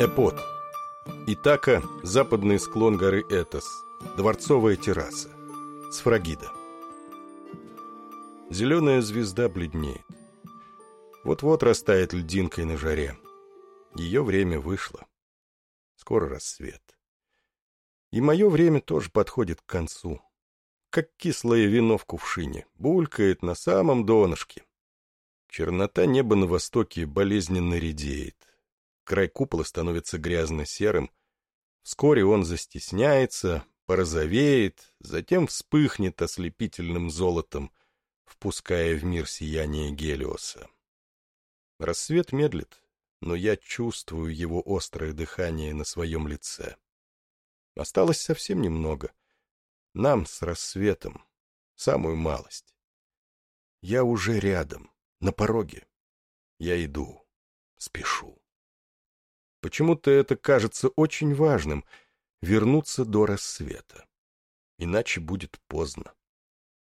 Эпот. Итака, западный склон горы Этос. Дворцовая терраса. Сфрагида. Зеленая звезда бледнеет. Вот-вот растает льдинкой на жаре. Ее время вышло. Скоро рассвет. И мое время тоже подходит к концу. Как кислое вино в кувшине, булькает на самом донышке. Чернота неба на востоке болезненно редеет. Край купола становится грязно-серым. Вскоре он застесняется, порозовеет, затем вспыхнет ослепительным золотом, впуская в мир сияние Гелиоса. Рассвет медлит, но я чувствую его острое дыхание на своем лице. Осталось совсем немного. Нам с рассветом. Самую малость. Я уже рядом, на пороге. Я иду, спешу. Почему-то это кажется очень важным — вернуться до рассвета. Иначе будет поздно.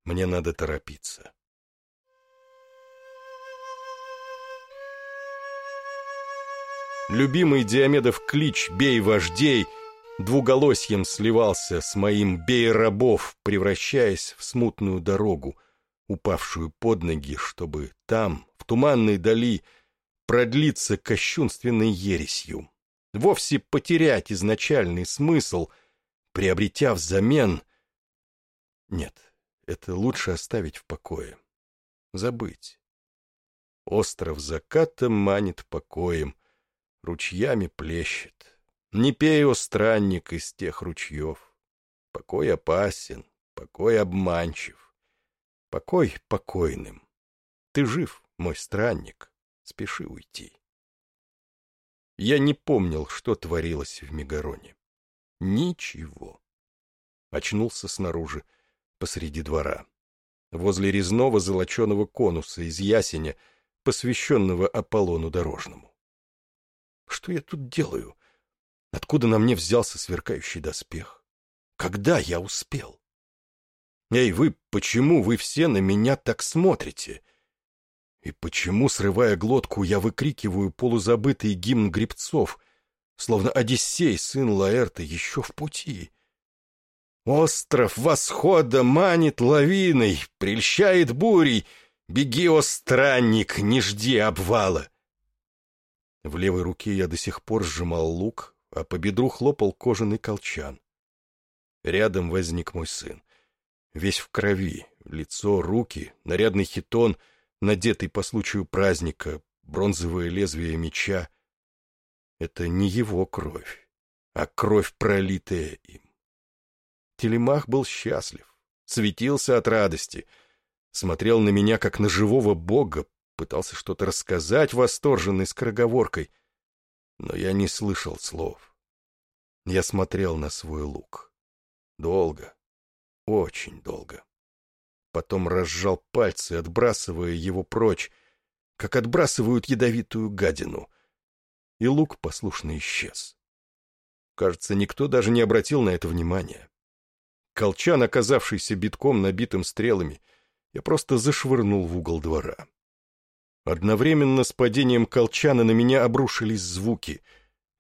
Мне надо торопиться. Любимый Диомедов клич «Бей вождей» двуголосьем сливался с моим «Бей рабов», превращаясь в смутную дорогу, упавшую под ноги, чтобы там, в туманной дали, продлиться кощунственной ересью, вовсе потерять изначальный смысл, приобретя взамен... Нет, это лучше оставить в покое, забыть. Остров заката манит покоем, ручьями плещет. Не пей, о странник, из тех ручьев. Покой опасен, покой обманчив. Покой покойным. Ты жив, мой странник, спеши уйти. Я не помнил, что творилось в Мегароне. Ничего. Очнулся снаружи, посреди двора. Возле резного золоченого конуса из ясеня, посвященного Аполлону Дорожному. Что я тут делаю? Откуда на мне взялся сверкающий доспех? Когда я успел? Эй, вы, почему вы все на меня так смотрите? И почему, срывая глотку, я выкрикиваю полузабытый гимн гребцов, словно Одиссей, сын Лаэрта, еще в пути? Остров восхода манит лавиной, прельщает бурей. Беги, о странник, не жди обвала. В левой руке я до сих пор сжимал лук, а по бедру хлопал кожаный колчан. Рядом возник мой сын. Весь в крови, лицо, руки, нарядный хитон, надетый по случаю праздника, бронзовое лезвие меча. Это не его кровь, а кровь, пролитая им. Телемах был счастлив, светился от радости, смотрел на меня, как на живого бога, пытался что-то рассказать восторженной скороговоркой, но я не слышал слов. Я смотрел на свой лук. Долго, очень долго. Потом разжал пальцы, отбрасывая его прочь, как отбрасывают ядовитую гадину, и лук послушно исчез. Кажется, никто даже не обратил на это внимания. Колчан, оказавшийся битком набитым стрелами, я просто зашвырнул в угол двора. Одновременно с падением колчана на меня обрушились звуки.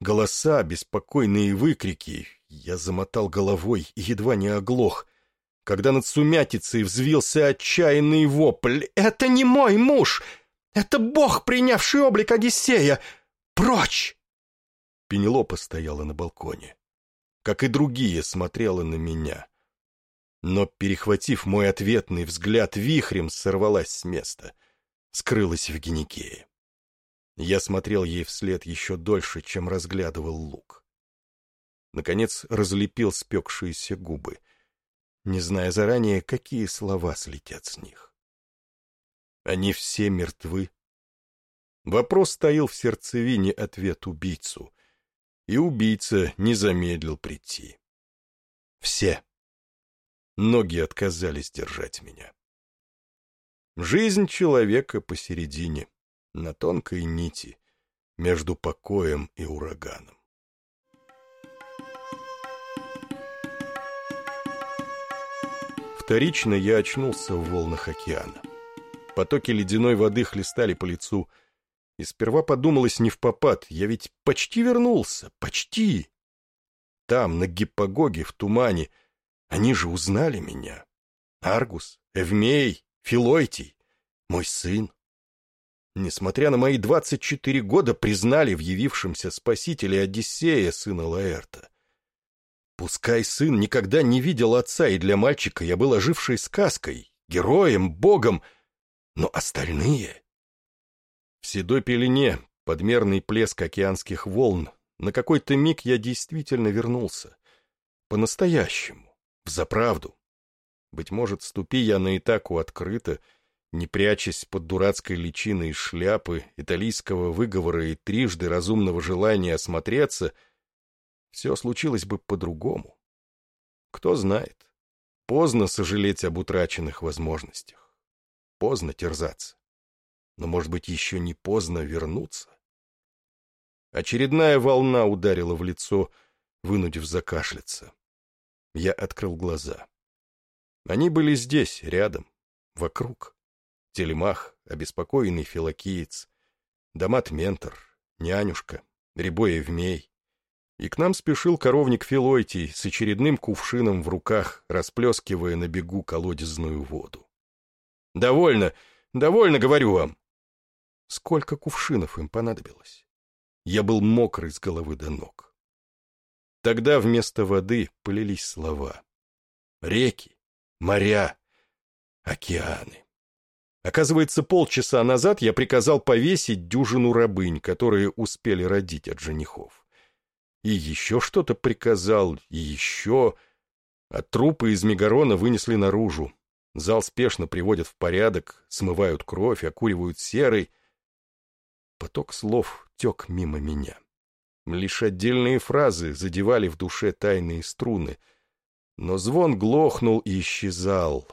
Голоса, беспокойные выкрики. Я замотал головой и едва не оглох, когда над сумятицей взвился отчаянный вопль. «Это не мой муж! Это бог, принявший облик Одиссея! Прочь!» Пенелопа стояла на балконе. Как и другие, смотрела на меня. Но, перехватив мой ответный взгляд, вихрем сорвалась с места — скрылась в Геникее. Я смотрел ей вслед еще дольше, чем разглядывал лук. Наконец разлепил спекшиеся губы, не зная заранее, какие слова слетят с них. Они все мертвы. Вопрос стоял в сердцевине ответ убийцу, и убийца не замедлил прийти. Все. Ноги отказались держать меня. Жизнь человека посередине, на тонкой нити, между покоем и ураганом. Вторично я очнулся в волнах океана. Потоки ледяной воды хлестали по лицу, И сперва подумалось не в попад, я ведь почти вернулся, почти. Там, на гиппогоге, в тумане, они же узнали меня. Аргус, Эвмей, Филойтий, мой сын. Несмотря на мои двадцать четыре года, признали в явившемся спасителе Одиссея, сына Лаэрта. Пускай сын никогда не видел отца, и для мальчика я был ожившей сказкой, героем, богом, но остальные... В седой пелене, подмерный плеск океанских волн, на какой-то миг я действительно вернулся. По-настоящему, в заправду. Быть может, ступи я на Итаку открыто, не прячась под дурацкой личиной шляпы, италийского выговора и трижды разумного желания осмотреться, все случилось бы по-другому. Кто знает. Поздно сожалеть об утраченных возможностях. Поздно терзаться. Но, может быть, еще не поздно вернуться. Очередная волна ударила в лицо, вынудив закашляться. Я открыл глаза. Они были здесь, рядом, вокруг. Телемах, обеспокоенный филокиец, Дамат-ментор, нянюшка, Рябой Евмей. И к нам спешил коровник Филойтий с очередным кувшином в руках, расплескивая на бегу колодезную воду. «Довольно, довольно, говорю вам!» Сколько кувшинов им понадобилось? Я был мокрый с головы до ног. Тогда вместо воды полились слова. Реки, моря, океаны. Оказывается, полчаса назад я приказал повесить дюжину рабынь, которые успели родить от женихов. И еще что-то приказал, и еще... А трупы из Мегарона вынесли наружу. Зал спешно приводят в порядок, смывают кровь, окуривают серой. Поток слов тек мимо меня. Лишь отдельные фразы задевали в душе тайные струны. Но звон глохнул и исчезал.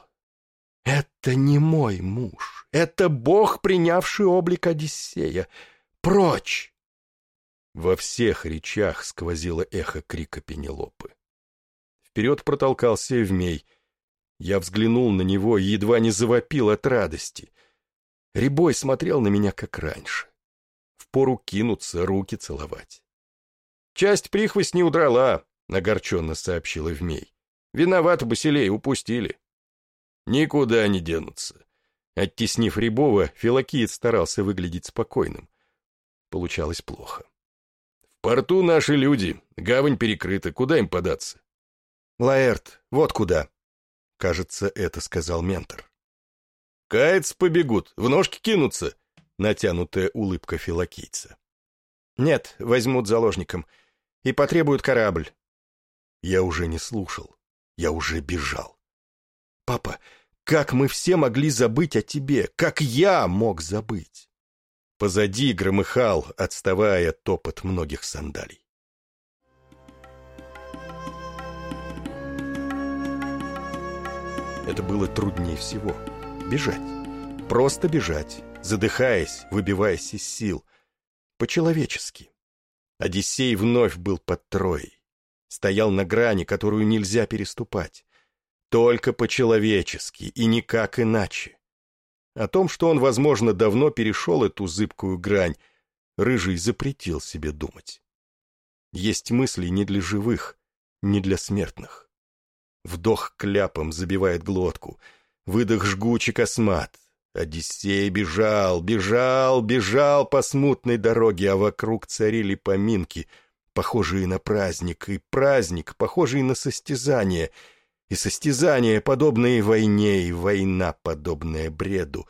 «Это не мой муж. Это бог, принявший облик Одиссея. Прочь!» Во всех речах сквозило эхо крика Пенелопы. Вперед протолкался Евмей. Я взглянул на него и едва не завопил от радости. Рябой смотрел на меня, как раньше. Впору кинуться, руки целовать. «Часть прихвостней удрала», — огорченно сообщил Евмей. «Виноват, Басилей, упустили». «Никуда не денутся». Оттеснив Рябова, Филокиец старался выглядеть спокойным. Получалось плохо порту наши люди, гавань перекрыта, куда им податься? Лаэрт, вот куда. Кажется, это сказал ментор. Каяц побегут, в ножки кинутся, натянутая улыбка филокийца. Нет, возьмут заложником и потребуют корабль. Я уже не слушал, я уже бежал. Папа, как мы все могли забыть о тебе, как я мог забыть? Позади громыхал, отставая топот многих сандалий. Это было труднее всего. Бежать. Просто бежать, задыхаясь, выбиваясь из сил. По-человечески. Одиссей вновь был под Троей. Стоял на грани, которую нельзя переступать. Только по-человечески и никак иначе. О том, что он, возможно, давно перешел эту зыбкую грань, Рыжий запретил себе думать. Есть мысли не для живых, не для смертных. Вдох кляпом забивает глотку, выдох жгучий космат. Одиссей бежал, бежал, бежал по смутной дороге, а вокруг царили поминки, похожие на праздник, и праздник, похожий на состязание — и состязания, подобные войне, и война, подобная бреду.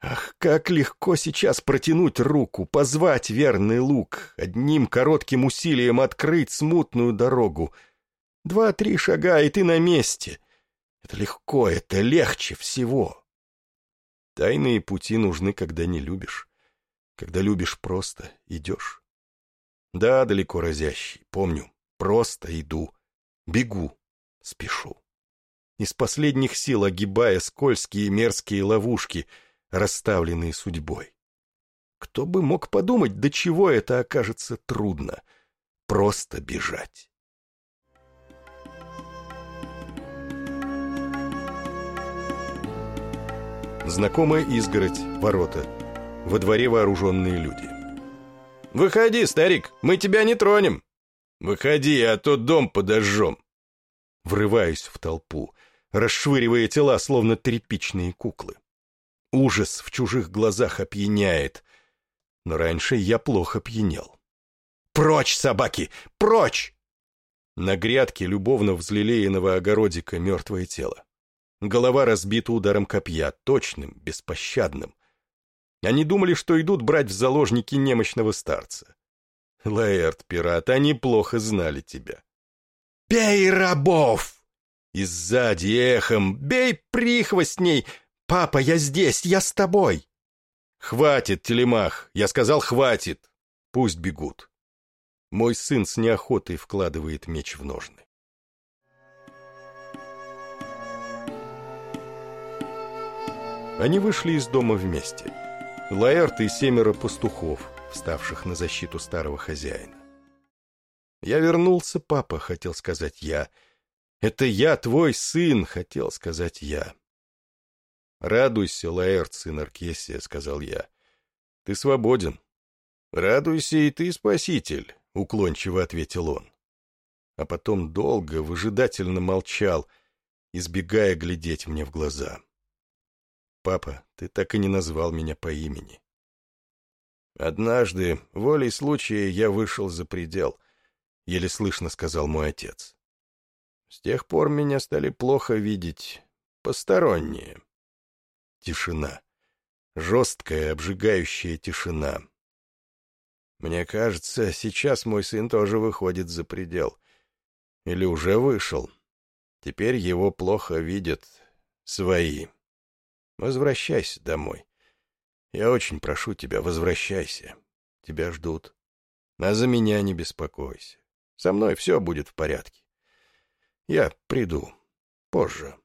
Ах, как легко сейчас протянуть руку, позвать верный лук, одним коротким усилием открыть смутную дорогу. Два-три шага, и ты на месте. Это легко, это легче всего. Тайные пути нужны, когда не любишь. Когда любишь, просто идешь. Да, далеко разящий, помню, просто иду, бегу, спешу. Из последних сил огибая скользкие мерзкие ловушки, расставленные судьбой. Кто бы мог подумать, до чего это окажется трудно. Просто бежать. Знакомая изгородь, ворота. Во дворе вооруженные люди. «Выходи, старик, мы тебя не тронем!» «Выходи, а то дом подожжем!» Врываюсь в толпу, расшвыривая тела, словно тряпичные куклы. Ужас в чужих глазах опьяняет, но раньше я плохо пьянел. «Прочь, собаки! Прочь!» На грядке любовно взлелеянного огородика мертвое тело. Голова разбита ударом копья, точным, беспощадным. Они думали, что идут брать в заложники немощного старца. Лаэрт, пират, они плохо знали тебя. «Бей рабов!» И сзади эхом «Бей прихвостней! Папа, я здесь, я с тобой!» «Хватит, телемах!» Я сказал «хватит!» Пусть бегут. Мой сын с неохотой вкладывает меч в ножны. Они вышли из дома вместе. Лаэрт и семеро пастухов, вставших на защиту старого хозяина. «Я вернулся, папа», — хотел сказать я. «Это я, твой сын», — хотел сказать я. «Радуйся, Лаэрт, сын Аркесия», — сказал я. «Ты свободен». «Радуйся и ты, спаситель», — уклончиво ответил он. А потом долго, выжидательно молчал, избегая глядеть мне в глаза. «Папа, ты так и не назвал меня по имени». «Однажды, волей случая, я вышел за предел», — еле слышно сказал мой отец. «С тех пор меня стали плохо видеть посторонние». Тишина. Жесткая, обжигающая тишина. Мне кажется, сейчас мой сын тоже выходит за предел. Или уже вышел. Теперь его плохо видят свои. Возвращайся домой. Я очень прошу тебя, возвращайся. Тебя ждут. А за меня не беспокойся. Со мной все будет в порядке. Я приду позже.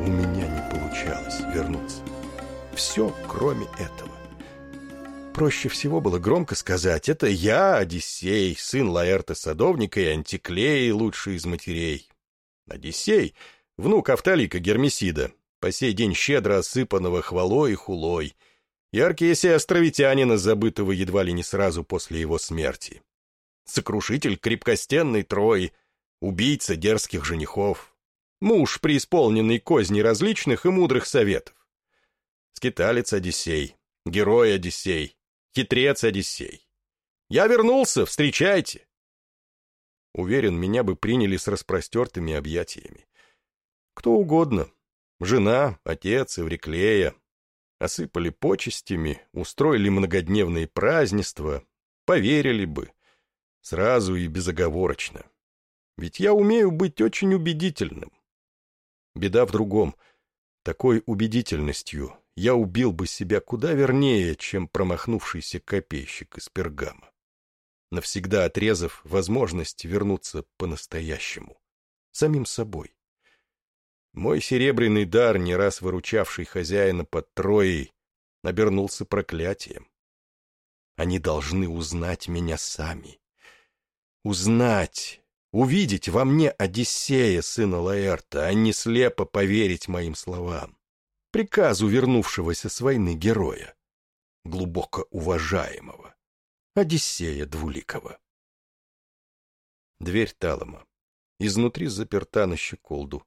У меня не получалось вернуться. Все, кроме этого. Проще всего было громко сказать «Это я, Одиссей, сын Лаэрта Садовника и Антиклеи, лучший из матерей». Одиссей — внук Авталика Гермесида, по сей день щедро осыпанного хвалой и хулой, и Аркесия Островитянина, забытого едва ли не сразу после его смерти. Сокрушитель крепкостенной Трои, убийца дерзких женихов, муж, преисполненный козней различных и мудрых советов. Скиталец Одиссей, герой Одиссей, Хитрец Одиссей. Я вернулся, встречайте. Уверен, меня бы приняли с распростертыми объятиями. Кто угодно. Жена, отец, Эвриклея. Осыпали почестями, устроили многодневные празднества, поверили бы. Сразу и безоговорочно. Ведь я умею быть очень убедительным. Беда в другом. Такой убедительностью я убил бы себя куда вернее, чем промахнувшийся копейщик из пергама, навсегда отрезав возможность вернуться по-настоящему, самим собой. Мой серебряный дар, не раз выручавший хозяина под Троей, обернулся проклятием. Они должны узнать меня сами. Узнать, увидеть во мне Одиссея, сына Лаэрта, а не слепо поверить моим словам приказу вернувшегося с войны героя, глубоко уважаемого, Одиссея Двуликова. Дверь Талома. Изнутри заперта на щеколду.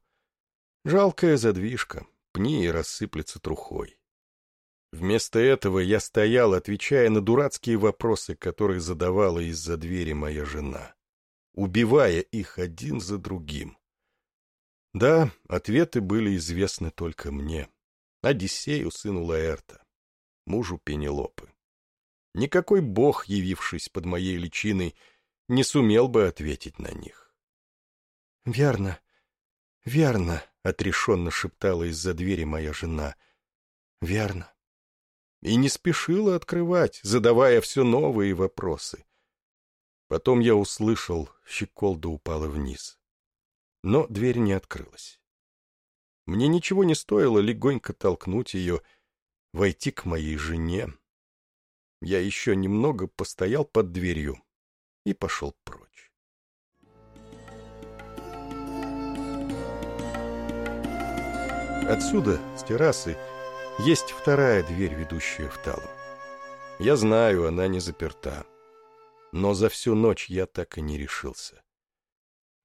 Жалкая задвижка, пни и рассыплется трухой. Вместо этого я стоял, отвечая на дурацкие вопросы, которые задавала из-за двери моя жена, убивая их один за другим. Да, ответы были известны только мне. Одиссею, сыну Лаэрта, мужу Пенелопы. Никакой бог, явившись под моей личиной, не сумел бы ответить на них. — Верно, верно, — отрешенно шептала из-за двери моя жена. — Верно. И не спешила открывать, задавая все новые вопросы. Потом я услышал, щеколда упала вниз. Но дверь не открылась. Мне ничего не стоило легонько толкнуть ее, войти к моей жене. Я еще немного постоял под дверью и пошел прочь. Отсюда, с террасы, есть вторая дверь, ведущая в Талу. Я знаю, она не заперта. Но за всю ночь я так и не решился.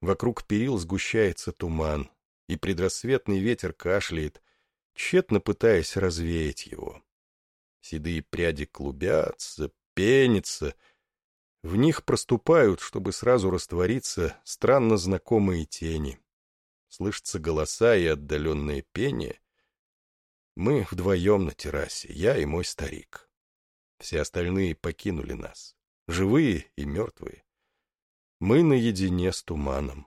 Вокруг перил сгущается туман, и предрассветный ветер кашляет, тщетно пытаясь развеять его. Седые пряди клубятся, пенятся. В них проступают, чтобы сразу раствориться, странно знакомые тени. Слышатся голоса и отдаленное пение. Мы вдвоем на террасе, я и мой старик. Все остальные покинули нас, живые и мертвые. Мы наедине с туманом.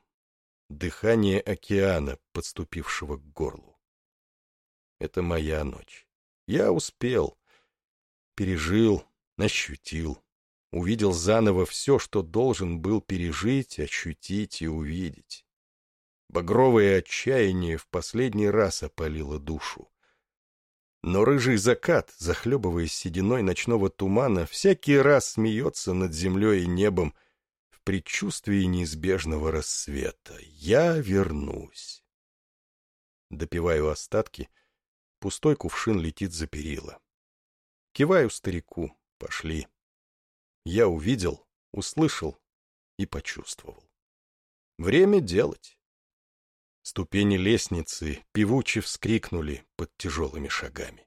Дыхание океана, подступившего к горлу. Это моя ночь. Я успел. Пережил, ощутил. Увидел заново все, что должен был пережить, ощутить и увидеть. Багровое отчаяние в последний раз опалило душу. Но рыжий закат, захлебываясь сединой ночного тумана, всякий раз смеется над землей и небом в предчувствии неизбежного рассвета. Я вернусь. Допиваю остатки, пустой кувшин летит за перила. Киваю старику, пошли. Я увидел, услышал и почувствовал. Время делать. Ступени лестницы певуче вскрикнули под тяжелыми шагами.